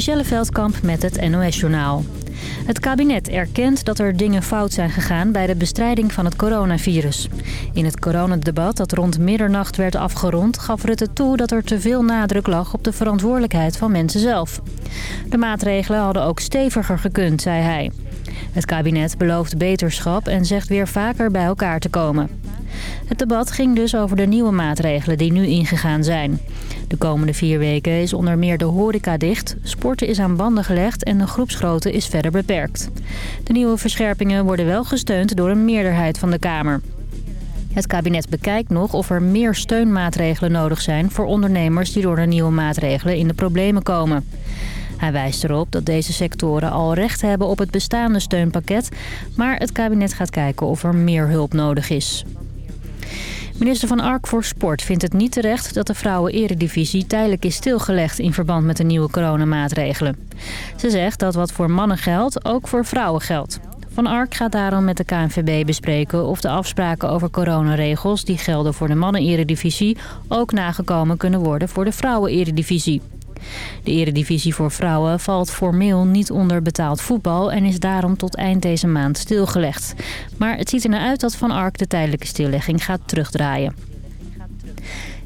Michelle Veldkamp met het NOS-journaal. Het kabinet erkent dat er dingen fout zijn gegaan bij de bestrijding van het coronavirus. In het coronadebat dat rond middernacht werd afgerond... gaf Rutte toe dat er te veel nadruk lag op de verantwoordelijkheid van mensen zelf. De maatregelen hadden ook steviger gekund, zei hij. Het kabinet belooft beterschap en zegt weer vaker bij elkaar te komen. Het debat ging dus over de nieuwe maatregelen die nu ingegaan zijn. De komende vier weken is onder meer de horeca dicht, sporten is aan banden gelegd en de groepsgrootte is verder beperkt. De nieuwe verscherpingen worden wel gesteund door een meerderheid van de Kamer. Het kabinet bekijkt nog of er meer steunmaatregelen nodig zijn voor ondernemers die door de nieuwe maatregelen in de problemen komen. Hij wijst erop dat deze sectoren al recht hebben op het bestaande steunpakket, maar het kabinet gaat kijken of er meer hulp nodig is. Minister van Ark voor Sport vindt het niet terecht dat de vrouwen-eredivisie tijdelijk is stilgelegd in verband met de nieuwe coronamaatregelen. Ze zegt dat wat voor mannen geldt, ook voor vrouwen geldt. Van Ark gaat daarom met de KNVB bespreken of de afspraken over coronaregels die gelden voor de mannen-eredivisie ook nagekomen kunnen worden voor de vrouwen-eredivisie. De eredivisie voor vrouwen valt formeel niet onder betaald voetbal... en is daarom tot eind deze maand stilgelegd. Maar het ziet er naar uit dat Van Ark de tijdelijke stillegging gaat terugdraaien.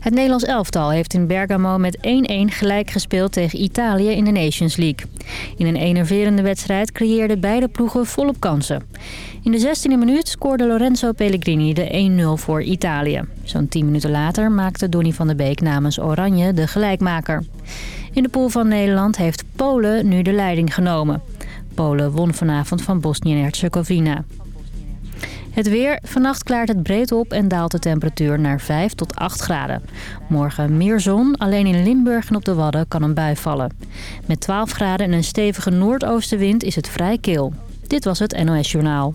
Het Nederlands elftal heeft in Bergamo met 1-1 gelijk gespeeld tegen Italië in de Nations League. In een enerverende wedstrijd creëerden beide ploegen volop kansen. In de 16e minuut scoorde Lorenzo Pellegrini de 1-0 voor Italië. Zo'n 10 minuten later maakte Donny van der Beek namens Oranje de gelijkmaker. In de pool van Nederland heeft Polen nu de leiding genomen. Polen won vanavond van Bosnië en Herzegovina. Het weer. Vannacht klaart het breed op en daalt de temperatuur naar 5 tot 8 graden. Morgen meer zon. Alleen in Limburg en op de Wadden kan een bui vallen. Met 12 graden en een stevige noordoostenwind is het vrij kil. Dit was het NOS Journaal.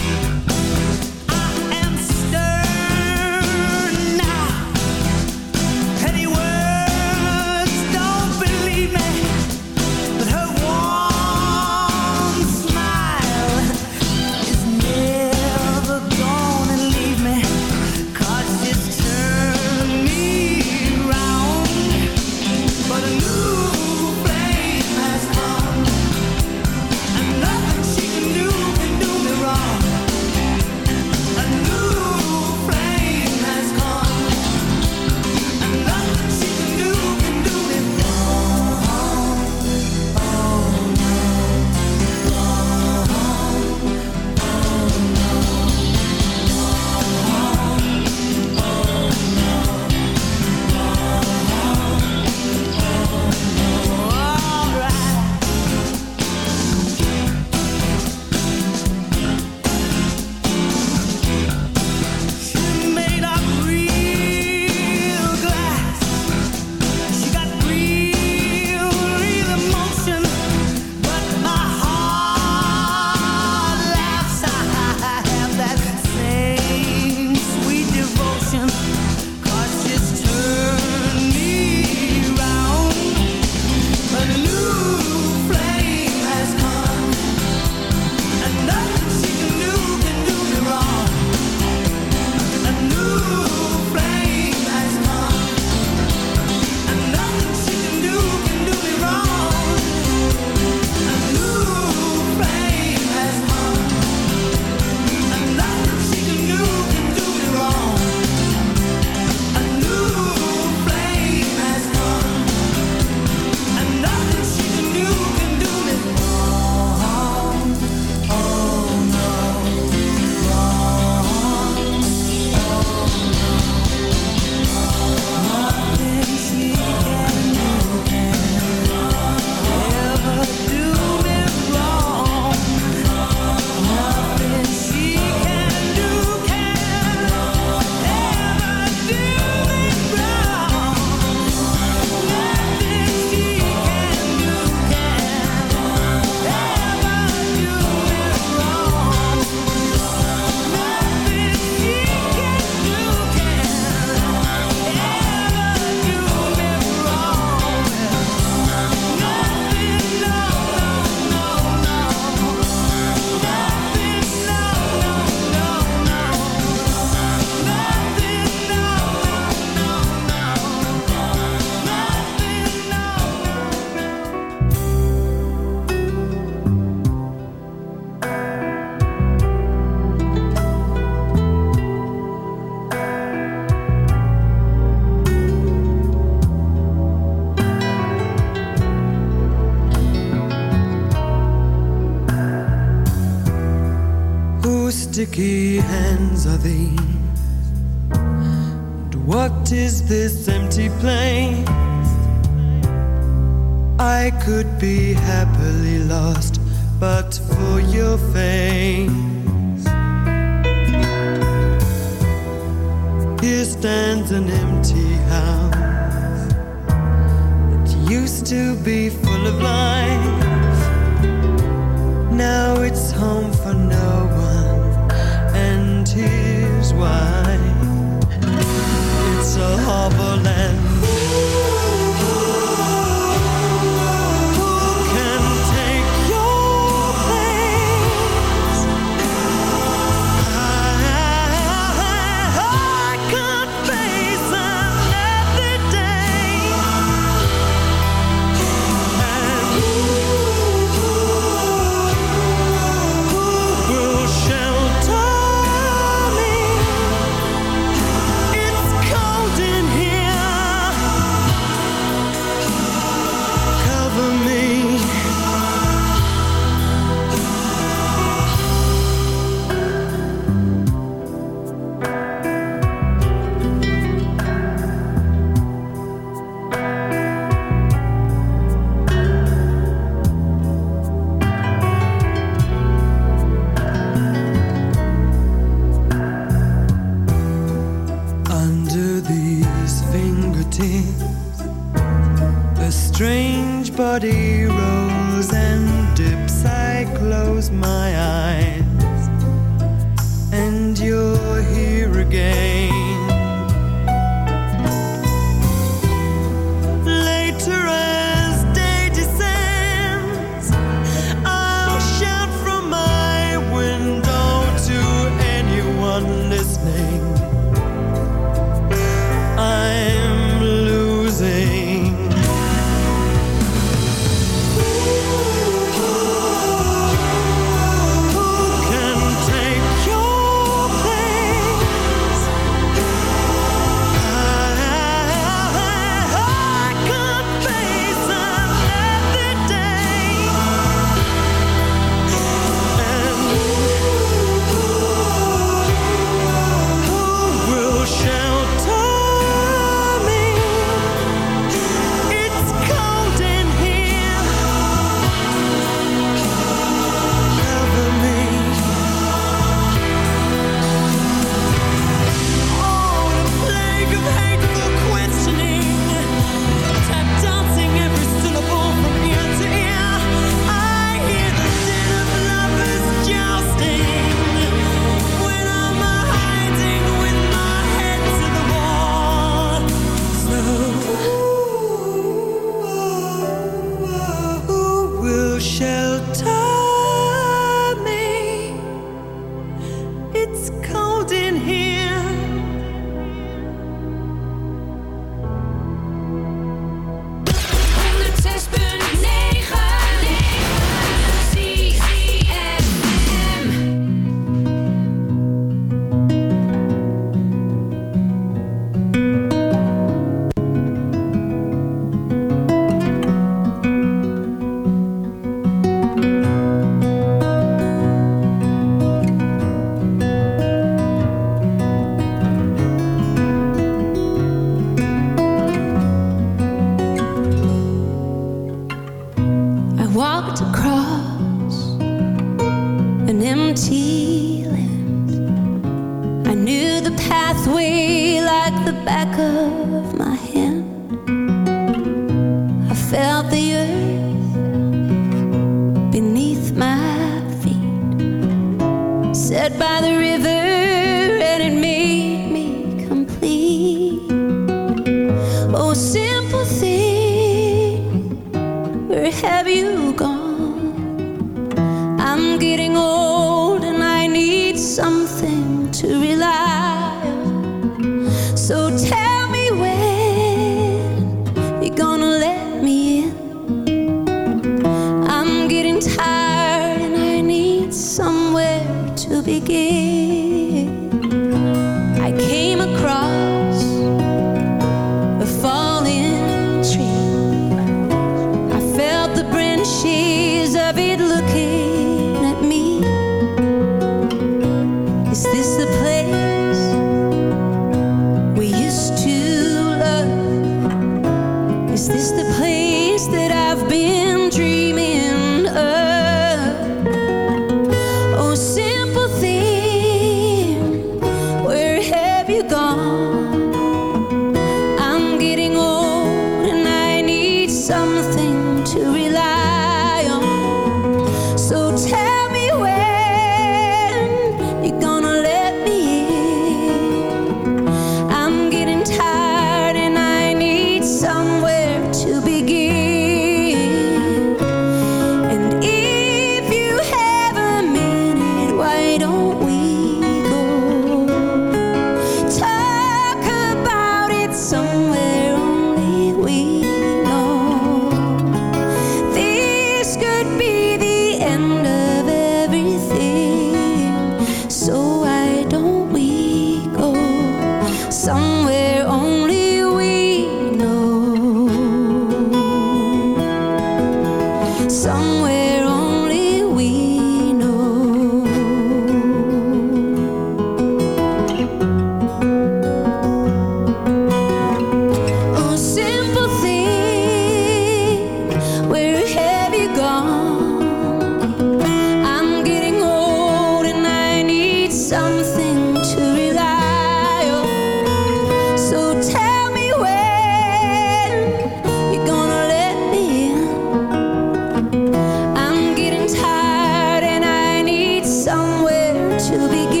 to begin.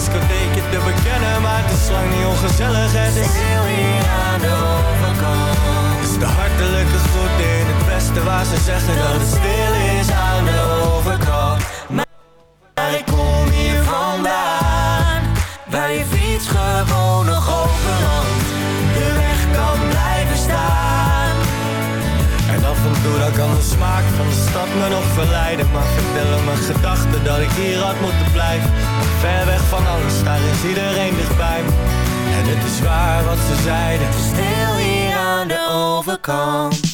Stil hier aan de overkant Geen discotheek is lang niet ongezellig, het is Stil hier aan de overkant is de hartelijke groet in het westen waar ze zeggen dat het stil is aan de overkant. Maar ik kom hier vandaan Waar je fiets gewoon smaak van de stad me nog verleiden. Maar vertellen mijn gedachten dat ik hier had moeten blijven. Ver weg van alles, daar is iedereen dichtbij En het is waar wat ze zeiden. Stil hier aan de overkant